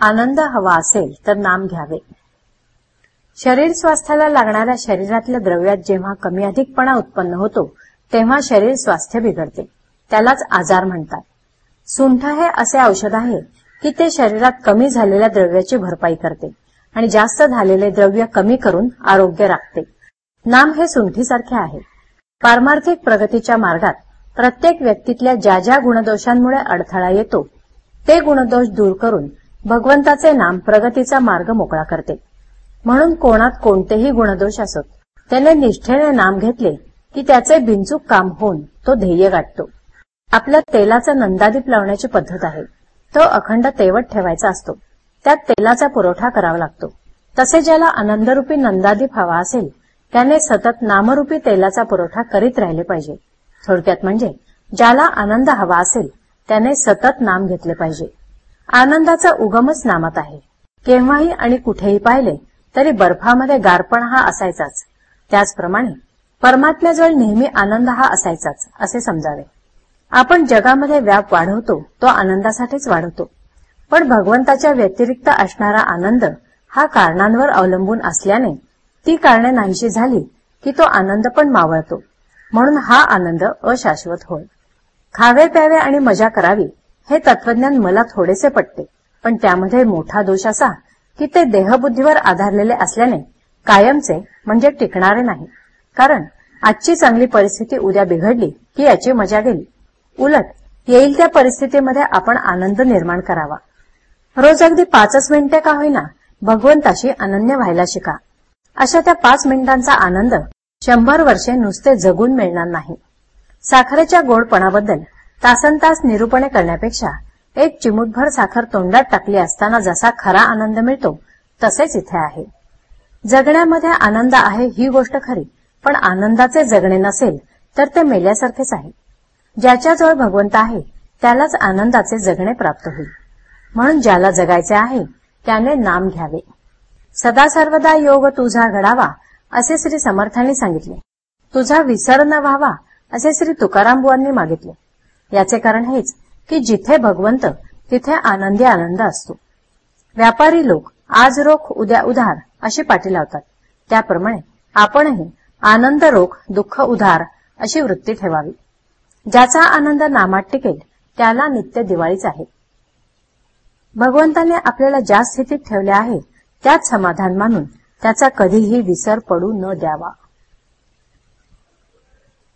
आनंद हवा असेल तर नाम घ्यावे. शरीर स्वास्थ्याला लागणाऱ्या शरीरातल्या द्रव्यात जेव्हा कमी अधिकपणा उत्पन्न होतो तेव्हा शरीर स्वास्थ्य बिघडते. त्यालाच आजार म्हणतात. सुंठ हे असे औषध आहे की ते शरीरात कमी झालेल्या द्रव्याची भरपाई करते आणि जास्त झालेले द्रव्य कमी करून आरोग्य राखते. नाम हे सुंठीसारखे आहे. पारमार्थिक प्रगतीच्या मार्गात प्रत्येक व्यक्तीतल्या ज्या ज्या गुणदोषांमुळे अडथळा येतो ते गुणदोष दूर करून भगवंताचे नाम प्रगतीचा मार्ग मोकळा करते. म्हणून कोणात कोणतेही गुणदोष असत त्याने निष्ठेने नाम घेतले की त्याचे बिनचूक काम होऊन तो ध्येय गाठतो. आपल्या तेलाचा नंदादीप लावण्याची पद्धत आहे. तो अखंड तेवट ठेवायचा असतो. त्यात तेलाचा पुरवठा करावा लागतो. तसे ज्याला आनंदरूपी नंदादीप हवा असेल त्याने सतत नामरूपी तेलाचा पुरवठा करीत राहिले पाहिजे. थोडक्यात म्हणजे ज्याला आनंद हवा असेल त्याने सतत नाम घेतले पाहिजे. आनंदाचा उगमच नामात आहे. केव्हाही आणि कुठेही पाहिले तरी बर्फामध्ये गारपण हा असायचाच. त्याचप्रमाणे परमात्म्याजवळ नेहमी आनंद हा असायचाच असे समजावे. आपण जगामध्ये व्याप वाढवतो तो आनंदासाठीच वाढवतो. पण भगवंताच्या व्यतिरिक्त असणारा आनंद हा कारणांवर अवलंबून असल्याने ती कारणे नाहीशी झाली की तो आनंद पण मावळतो. म्हणून हा आनंद अशाश्वत होय. खावे प्यावे आणि मजा करावी हे तत्वज्ञान मला थोडेसे पटते पण त्यामध्ये मोठा दोष असा की ते देहबुद्धीवर आधारलेले असल्याने कायमचे म्हणजे टिकणारे नाही. कारण आजची चांगली परिस्थिती उद्या बिघडली की याची मजा गेली. उलट येईल त्या परिस्थितीमध्ये आपण आनंद निर्माण करावा. रोज अगदी पाचच मिनिटे का होईना भगवंताशी अनन्य व्हायला शिका. अशा त्या पाच मिनिटांचा आनंद शंभर वर्षे नुसते जगून मिळणार नाही. साखरेच्या गोडपणाबद्दल तासन तास निरूपणे करण्यापेक्षा एक चिमूटभर साखर तोंडात टाकली असताना जसा खरा आनंद मिळतो तसेच इथे आहे. जगण्यामध्ये आनंद आहे ही गोष्ट खरी पण आनंदाचे जगणे नसेल तर ते मेल्यासारखेच आहे. ज्याच्याजवळ भगवंत आहे त्यालाच आनंदाचे जगणे प्राप्त होईल. म्हणून ज्याला जगायचे आहे त्याने नाम घ्यावे. सदा सर्वदा योग तुझा घडावा असे श्री समर्थांनी सांगितले. तुझा विसर न व्हावा असे श्री तुकाराम बुवांनी मागितले. याचे कारण हेच की जिथे भगवंत तिथे आनंदी आनंद असतो. व्यापारी लोक आज रोख उद्या उधार अशी पाठी लावतात. त्याप्रमाणे आपणही आनंद रोख दुःख उधार अशी वृत्ती ठेवावी. ज्याचा आनंद नामात टिकेल त्याला नित्य दिवाळीच आहे. भगवंताने आपल्याला ज्या स्थितीत ठेवले आहे त्यात समाधान मानून त्याचा कधीही विसर पडू न द्यावा.